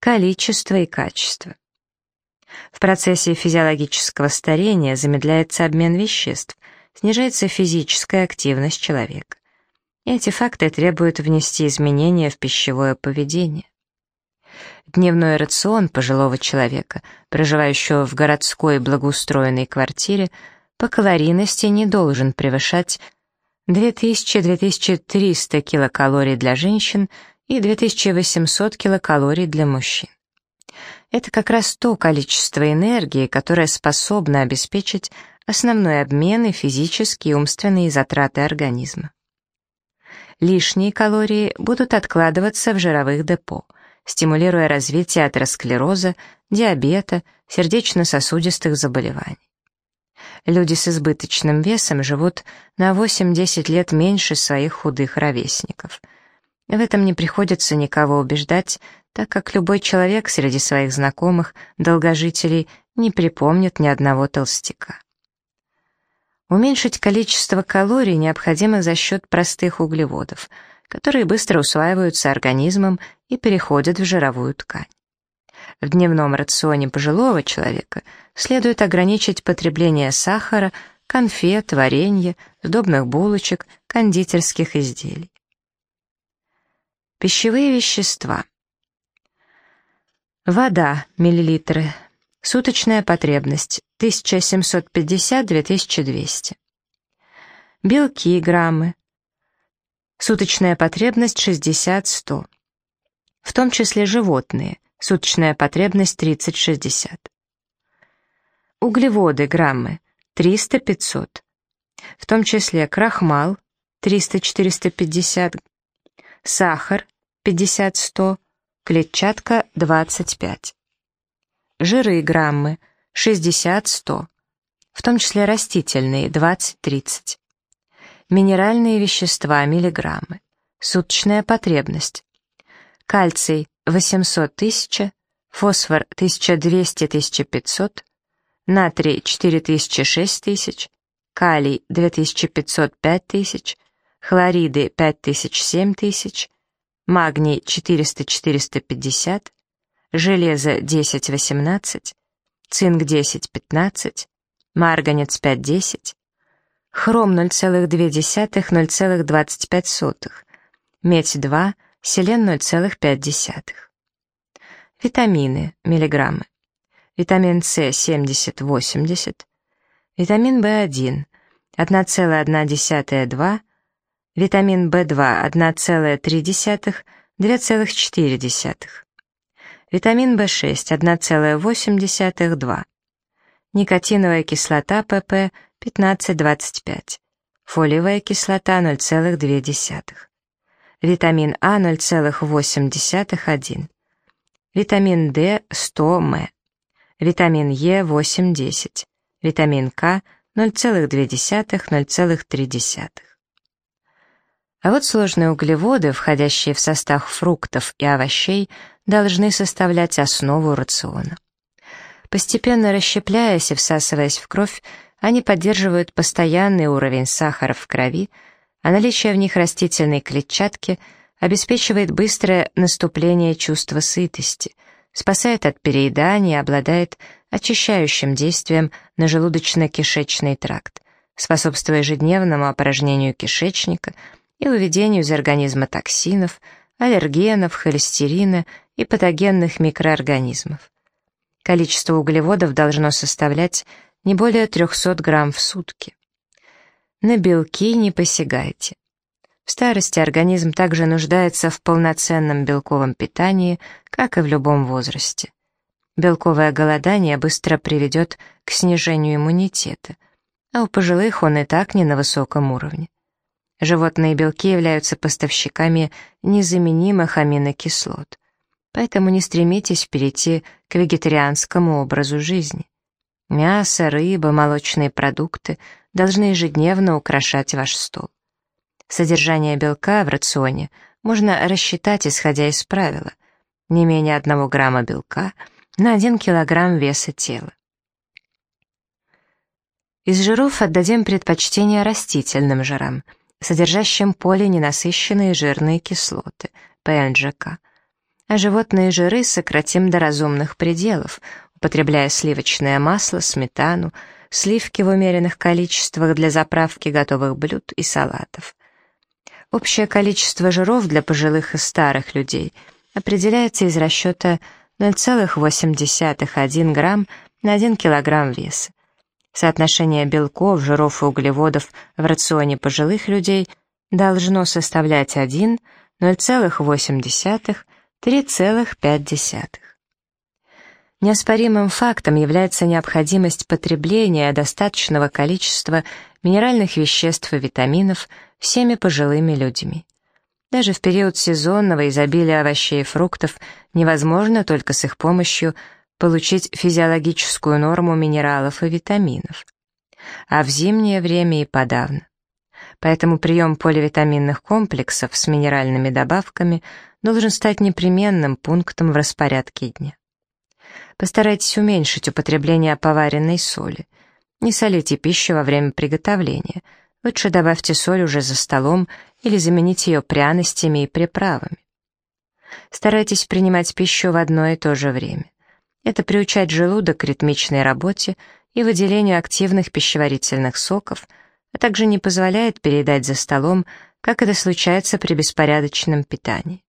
количество и качество. В процессе физиологического старения замедляется обмен веществ, снижается физическая активность человека. Эти факты требуют внести изменения в пищевое поведение. Дневной рацион пожилого человека, проживающего в городской благоустроенной квартире, по калорийности не должен превышать 2000-2300 килокалорий для женщин и 2800 килокалорий для мужчин. Это как раз то количество энергии, которое способно обеспечить основной обмен и физические и умственные затраты организма. Лишние калории будут откладываться в жировых депо, стимулируя развитие атеросклероза, диабета, сердечно-сосудистых заболеваний. Люди с избыточным весом живут на 8-10 лет меньше своих худых ровесников. В этом не приходится никого убеждать, так как любой человек среди своих знакомых, долгожителей, не припомнит ни одного толстяка. Уменьшить количество калорий необходимо за счет простых углеводов, которые быстро усваиваются организмом и переходят в жировую ткань. В дневном рационе пожилого человека следует ограничить потребление сахара, конфет, варенья, сдобных булочек, кондитерских изделий. Пищевые вещества. Вода, миллилитры. Суточная потребность 1750-2200. Белки, граммы. Суточная потребность 60-100. В том числе животные. Суточная потребность 30-60. Углеводы, граммы. 300-500. В том числе крахмал 300-450, сахар 50-100, клетчатка 25. Жиры граммы 60-100, в том числе растительные 20-30. Минеральные вещества миллиграммы. Суточная потребность. Кальций 800 тысяч, фосфор 1200-1500, натрий 4000-6000, калий 2500-5000, хлориды 5000-7000, магний 400-450, железо 10-18, цинк 10-15, марганец 5-10, хром 0,2-0,25, медь 2, селен 0,5. Витамины, миллиграммы. Витамин С 70-80, витамин В1 1,1-2, витамин В2 1,3, 2,4. Витамин В6 1,8-2. Никотиновая кислота ПП 15-25. Фолиевая кислота 0,2. Витамин А 0,8-1. Витамин D 100 м. Витамин Е 8-10. Витамин К 0,2-0,3. А вот сложные углеводы, входящие в состав фруктов и овощей, должны составлять основу рациона. Постепенно расщепляясь и всасываясь в кровь, они поддерживают постоянный уровень сахара в крови, а наличие в них растительной клетчатки обеспечивает быстрое наступление чувства сытости, спасает от переедания и обладает очищающим действием на желудочно-кишечный тракт, способствуя ежедневному опорожнению кишечника – и выведению из организма токсинов, аллергенов, холестерина и патогенных микроорганизмов. Количество углеводов должно составлять не более 300 грамм в сутки. На белки не посягайте. В старости организм также нуждается в полноценном белковом питании, как и в любом возрасте. Белковое голодание быстро приведет к снижению иммунитета, а у пожилых он и так не на высоком уровне. Животные белки являются поставщиками незаменимых аминокислот. Поэтому не стремитесь перейти к вегетарианскому образу жизни. Мясо, рыба, молочные продукты должны ежедневно украшать ваш стол. Содержание белка в рационе можно рассчитать, исходя из правила. Не менее 1 грамма белка на 1 килограмм веса тела. Из жиров отдадим предпочтение растительным жирам – содержащим полиненасыщенные жирные кислоты, ПНЖК. а животные жиры сократим до разумных пределов, употребляя сливочное масло, сметану, сливки в умеренных количествах для заправки готовых блюд и салатов. Общее количество жиров для пожилых и старых людей определяется из расчета 0,81 грамм на 1 килограмм веса. Соотношение белков, жиров и углеводов в рационе пожилых людей должно составлять 1, 0,8, 3,5. Неоспоримым фактом является необходимость потребления достаточного количества минеральных веществ и витаминов всеми пожилыми людьми. Даже в период сезонного изобилия овощей и фруктов невозможно только с их помощью получить физиологическую норму минералов и витаминов. А в зимнее время и подавно. Поэтому прием поливитаминных комплексов с минеральными добавками должен стать непременным пунктом в распорядке дня. Постарайтесь уменьшить употребление поваренной соли. Не солите пищу во время приготовления. Лучше добавьте соль уже за столом или замените ее пряностями и приправами. Старайтесь принимать пищу в одно и то же время. Это приучает желудок к ритмичной работе и выделению активных пищеварительных соков, а также не позволяет переедать за столом, как это случается при беспорядочном питании.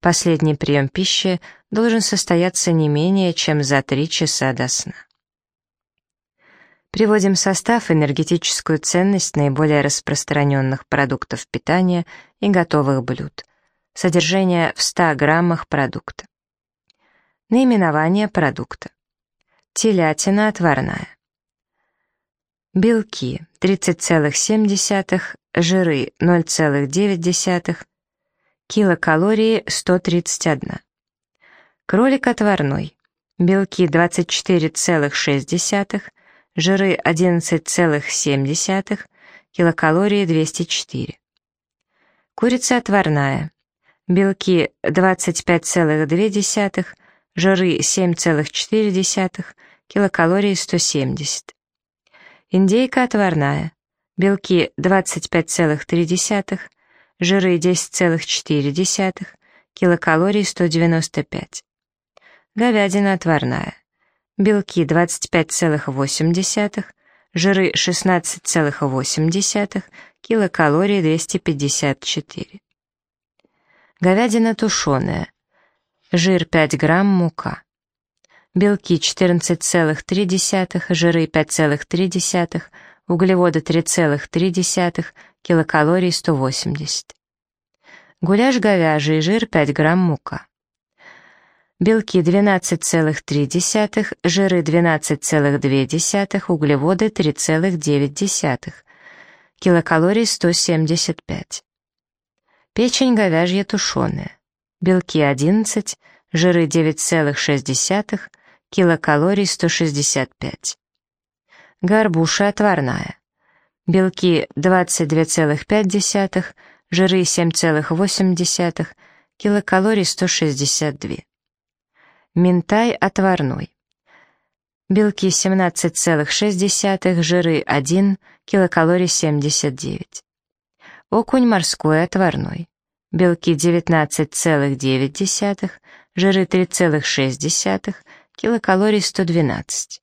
Последний прием пищи должен состояться не менее чем за 3 часа до сна. Приводим состав, энергетическую ценность наиболее распространенных продуктов питания и готовых блюд. Содержание в 100 граммах продукта. Наименование продукта. Телятина отварная. Белки 30,7, жиры 0,9, килокалории 131. Кролик отварной. Белки 24,6, жиры 11,7, килокалории 204. Курица отварная. Белки 25,2, жиры 7,4, килокалории 170. Индейка отварная, белки 25,3, жиры 10,4, килокалории 195. Говядина отварная, белки 25,8, жиры 16,8, килокалории 254. Говядина тушеная, жир 5 грамм, мука. Белки 14,3, жиры 5,3, углеводы 3,3, килокалорий 180. Гуляш говяжий, жир 5 грамм, мука. Белки 12,3, жиры 12,2, углеводы 3,9, килокалорий 175. Печень говяжья тушеная белки 11, жиры 9,6, килокалорий 165. Горбуша отварная. Белки 22,5, жиры 7,8, килокалорий 162. Минтай отварной. Белки 17,6, жиры 1, килокалорий 79. Окунь морской отварной белки 19,9, жиры 3,6, килокалорий 112.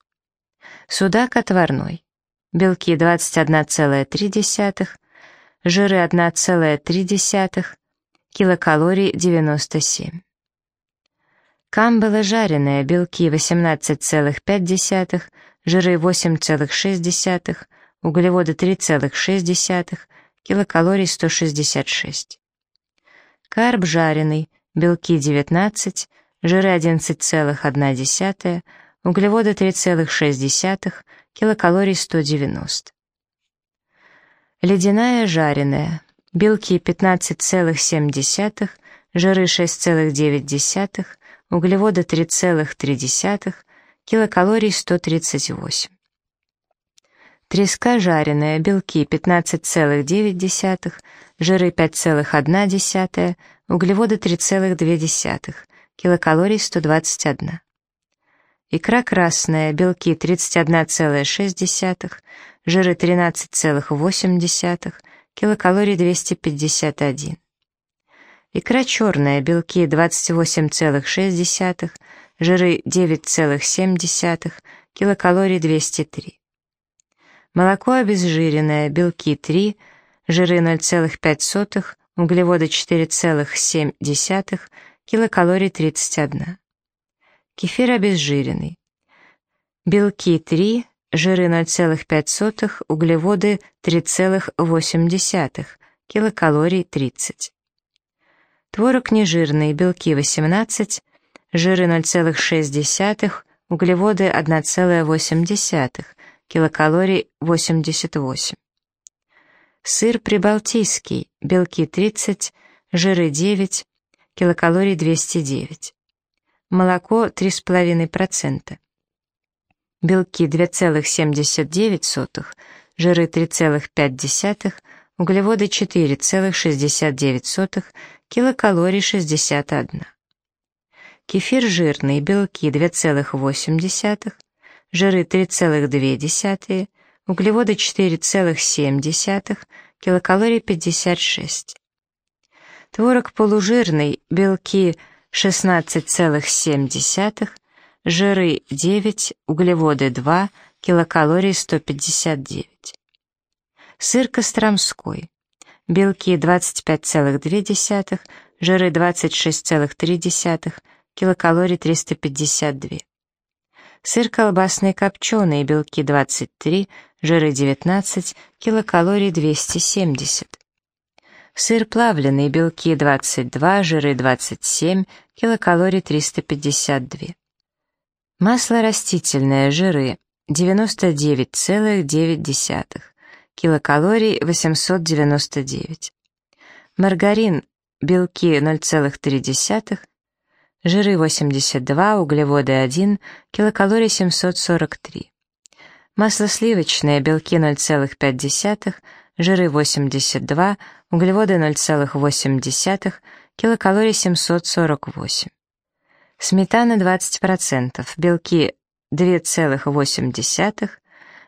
Судак отварной, белки 21,3, жиры 1,3, килокалорий 97. Камбала жареная, белки 18,5, жиры 8,6, углеводы 3,6, килокалорий 166. Карп жареный, белки 19, жиры 11,1, углеводы 3,6, килокалорий 190. Ледяная жареная, белки 15,7, жиры 6,9, углеводы 3,3, килокалорий 138. Треска жареная, белки 15,9, жиры 5,1, углеводы 3,2, килокалорий 121. Икра красная, белки 31,6, жиры 13,8, килокалорий 251. Икра черная, белки 28,6, жиры 9,7, килокалорий 203. Молоко обезжиренное, белки 3, жиры 0,5, углеводы 4,7, килокалорий 31. Кефир обезжиренный. Белки 3, жиры 0,5, углеводы 3,8, килокалорий 30. Творог нежирный, белки 18, жиры 0,6, углеводы 1,8, килокалорий 88. Сыр прибалтийский, белки 30, жиры 9, килокалорий 209. Молоко 3,5%. Белки 2,79, жиры 3,5, углеводы 4,69, килокалорий 61. Кефир жирный, белки 2,8, жиры 3,2, углеводы 4,7, килокалорий 56. Творог полужирный, белки 16,7, жиры 9, углеводы 2, килокалорий 159. Сыр костромской, белки 25,2, жиры 26,3, килокалорий 352. Сыр колбасный копченый, белки 23, жиры 19, килокалорий 270. Сыр плавленый, белки 22, жиры 27, килокалорий 352. Масло растительное, жиры 99,9, килокалорий 899. Маргарин, белки 0,3, жиры 82, углеводы 1, килокалорий 743. Масло сливочное, белки 0,5, жиры 82, углеводы 0,8, килокалорий 748. Сметана 20%, белки 2,8,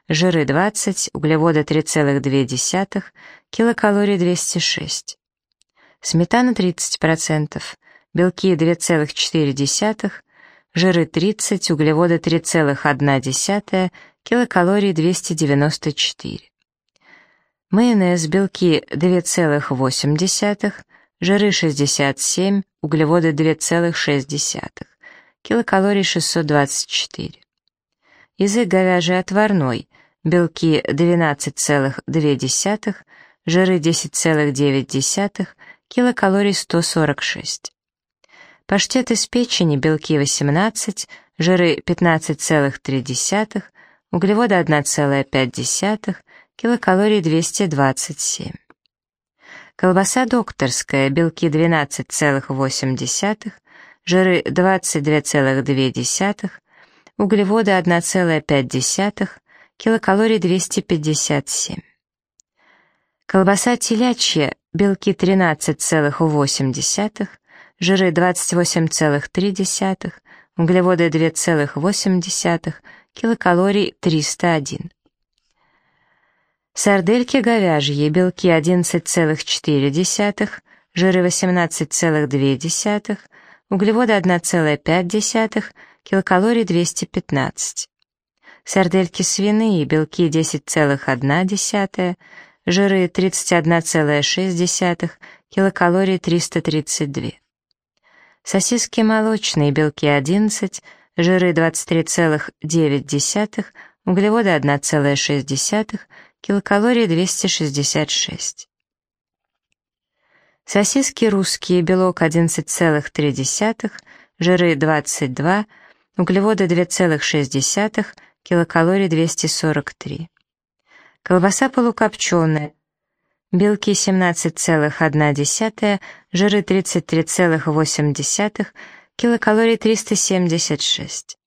жиры 20, углеводы 3,2, килокалорий 206. Сметана 30%, белки 2,4, жиры 30, углеводы 3,1, килокалорий 294. Майонез, белки 2,8, жиры 67, углеводы 2,6, килокалорий 624. Язык говяжий отварной, белки 12,2, жиры 10,9, килокалорий 146. Паштет из печени, белки 18, жиры 15,3, углеводы 1,5, килокалорий 227. Колбаса докторская, белки 12,8, жиры 22,2, углеводы 1,5, килокалорий 257. Колбаса телячья, белки 13,8, жиры 28,3, углеводы 2,8, килокалорий 301. Сардельки говяжьи, белки 11,4, жиры 18,2, углеводы 1,5, килокалорий 215. Сардельки свиные, белки 10,1, жиры 31,6, килокалорий 332. Сосиски молочные, белки 11, жиры 23,9, углеводы 1,6, килокалорий 266. Сосиски русские, белок 11,3, жиры 22, углеводы 2,6, килокалорий 243. Колбаса полукопченая, белки 17,1, жиры 33,8, килокалорий 376.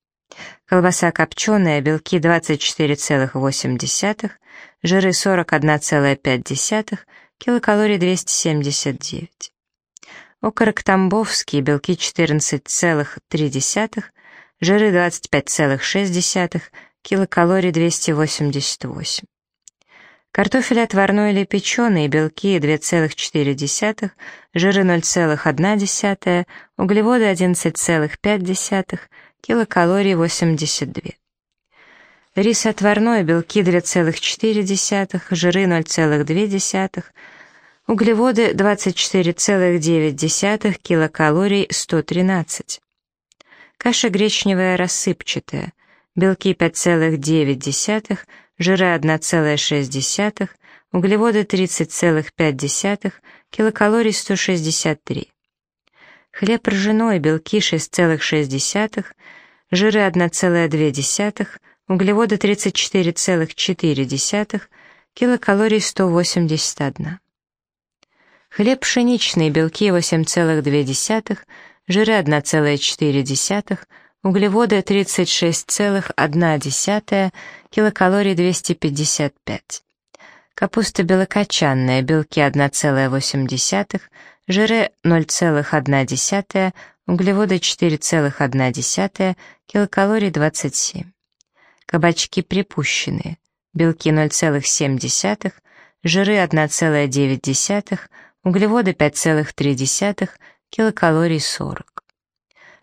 Колбаса копченая, белки 24,8, жиры 41,5, килокалорий 279. Окорок тамбовский, белки 14,3, жиры 25,6, килокалорий 288. Картофель отварной или печеный, белки 2,4, жиры 0,1, углеводы 11,5, килокалорий 82. Рис отварной, белки 2,4, жиры 0,2, углеводы 24,9, килокалорий 113. Каша гречневая рассыпчатая, белки 5,9, жиры 1,6, углеводы 30,5, килокалорий 163. Хлеб ржаной, белки 6,6, жиры 1,2, углеводы 34,4, килокалорий 181. Хлеб пшеничный, белки 8,2, жиры 1,4, углеводы 36,1, килокалорий 255. Капуста белокочанная, белки 1,8, жиры 0,1, углеводы 4,1, килокалорий 27. Кабачки припущенные, белки 0,7, жиры 1,9, углеводы 5,3, килокалорий 40.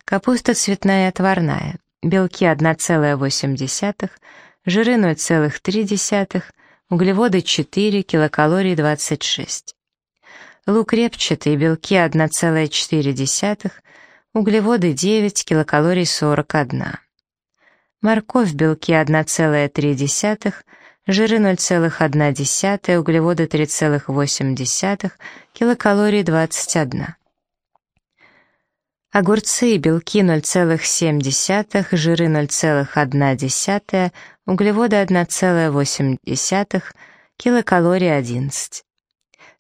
Капуста цветная отварная, белки 1,8, жиры 0,3, углеводы 4, килокалорий 26. Лук репчатый, белки 1,4, углеводы 9, килокалорий 41. Морковь, белки 1,3, жиры 0,1, углеводы 3,8, килокалорий 21. Огурцы, белки 0,7, жиры 0,1, углеводы 1,8, килокалорий 11.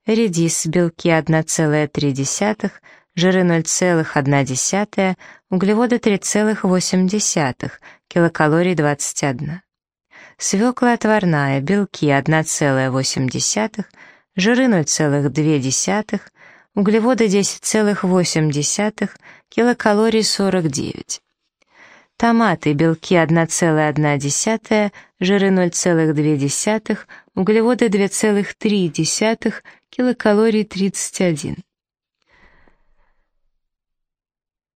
Редис, белки 1,3, жиры 0,1, углеводы 3,8, килокалорий 21. Свекла отварная, белки 1,8, жиры 0,2, углеводы 10,8, килокалорий 49. Томаты, белки 1,1, жиры 0,2, углеводы 2,3, килокалорий 31.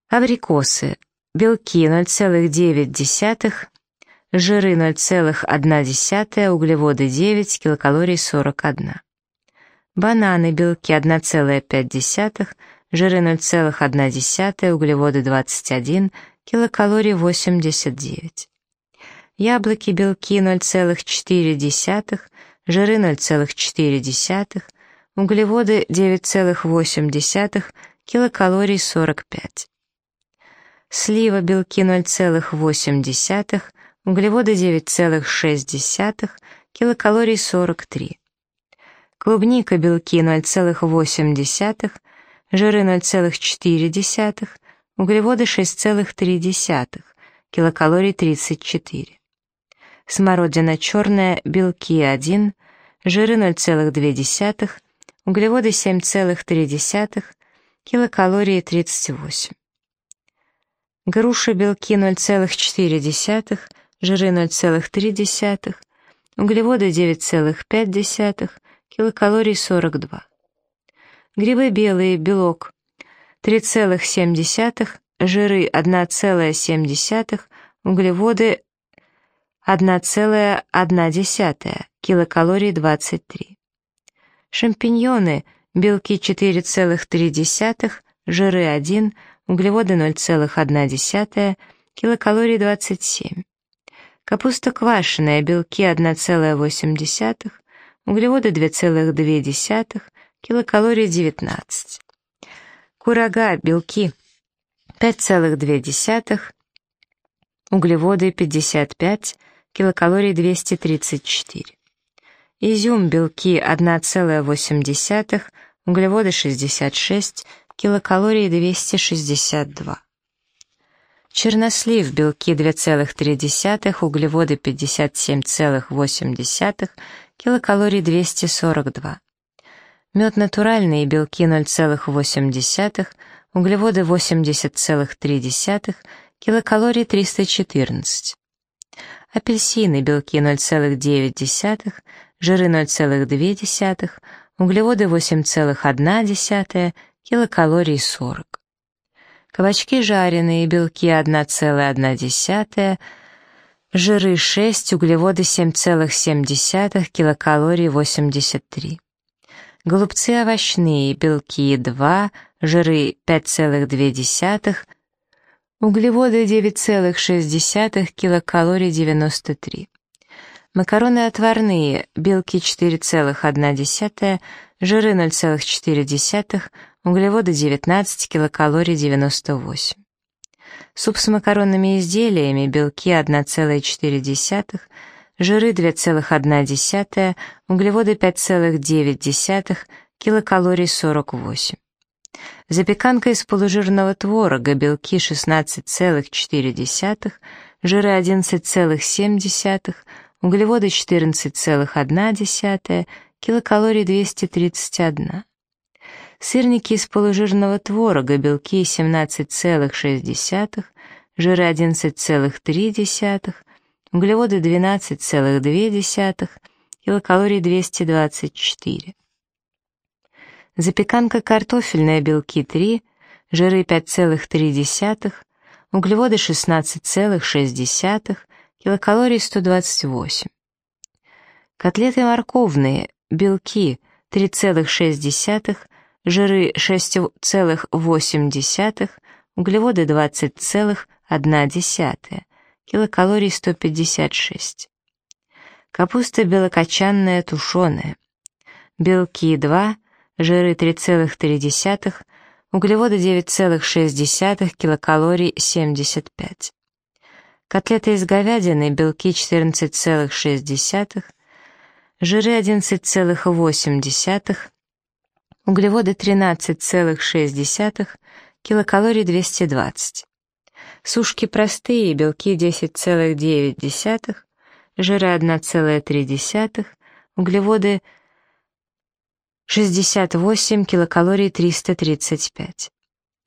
Абрикосы, белки 0,9, жиры 0,1, углеводы 9, килокалорий 41. Бананы, белки 1,5, жиры 0,1, углеводы 21, килокалорий 89. Яблоки, белки 0,4, жиры 0,4, углеводы 9,8, килокалорий 45. Слива, белки 0,8, углеводы 9,6, килокалорий 43. Клубника, белки 0,8, жиры 0,4, углеводы 6,3, килокалорий 34. Смородина черная, белки 1, жиры 0,2, углеводы 7,3, килокалории 38. Груша, белки 0,4, жиры 0,3, углеводы 9,5, килокалорий 42. Грибы белые, белок 3,7, жиры 1,7, углеводы 1,1, килокалорий 23. Шампиньоны, белки 4,3, жиры 1, углеводы 0,1, килокалорий 27. Капуста квашеная, белки 1,8, углеводы 2,2, килокалорий 19. Курага, белки 5,2, углеводы 55, килокалорий 234. Изюм, белки 1,8, углеводы 66, килокалорий 262. Чернослив, белки 2,3, углеводы 57,8, килокалорий 242. Мед натуральный, белки 0,8, углеводы 80,3, килокалорий 314. Апельсины, белки 0,9, жиры 0,2, углеводы 8,1, килокалорий 40. Кабачки жареные, белки 1,1, жиры 6, углеводы 7,7, килокалорий 83. Голубцы овощные, белки 2, жиры 5,2, углеводы 9,6, килокалорий 93. Макароны отварные, белки 4,1, жиры 0,4, углеводы 19, килокалорий 98. Суп с макаронными изделиями, белки 1,4, жиры 2,1, углеводы 5,9, килокалорий 48. Запеканка из полужирного творога, белки 16,4, жиры 11,7, углеводы 14,1, килокалорий 231. Сырники из полужирного творога, белки 17,6, жиры 11,3, углеводы 12,2, килокалорий 224. Запеканка картофельная, белки 3, жиры 5,3, углеводы 16,6, килокалорий 128. Котлеты морковные, белки 3,6, жиры 6,8, углеводы 20,1, килокалорий 156. Капуста белокочанная тушеная. Белки 2, жиры 3,3, углеводы 9,6, килокалорий 75. Котлеты из говядины, белки 14,6, жиры 11,8, углеводы 13,6, килокалорий 220. Сушки простые, белки 10,9, жиры 1,3, углеводы 68, килокалорий 335.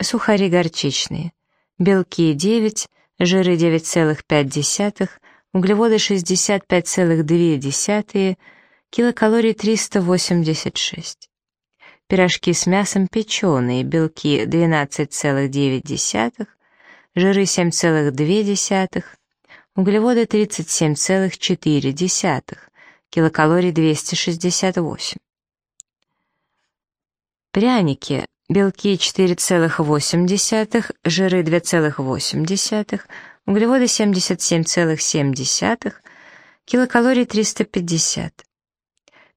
Сухари горчичные. Белки 9, жиры 9,5, углеводы 65,2, килокалорий 386. Пирожки с мясом печеные, белки 12,9, жиры 7,2, углеводы 37,4, килокалорий 268. Пряники, белки 4,8, жиры 2,8, углеводы 77,7, килокалорий 350.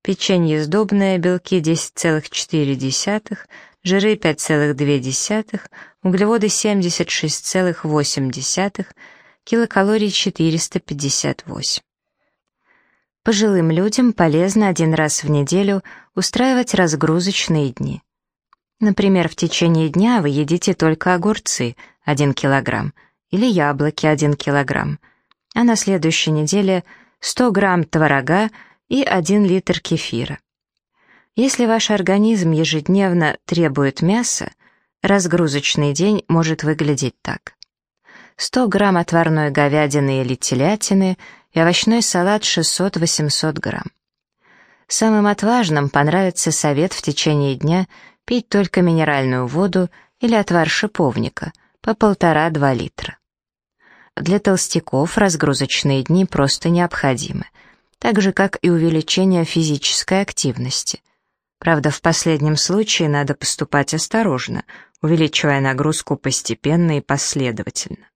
Печенье сдобное, белки 10,4, жиры 5,2, углеводы 76,8, килокалорий 458. Пожилым людям полезно один раз в неделю устраивать разгрузочные дни. Например, в течение дня вы едите только огурцы 1 килограмм или яблоки 1 килограмм, а на следующей неделе 100 грамм творога и 1 литр кефира. Если ваш организм ежедневно требует мяса, разгрузочный день может выглядеть так. 100 грамм отварной говядины или телятины и овощной салат 600-800 грамм. Самым отважным понравится совет в течение дня пить только минеральную воду или отвар шиповника по полтора-два литра. Для толстяков разгрузочные дни просто необходимы, так же, как и увеличение физической активности. Правда, в последнем случае надо поступать осторожно, увеличивая нагрузку постепенно и последовательно.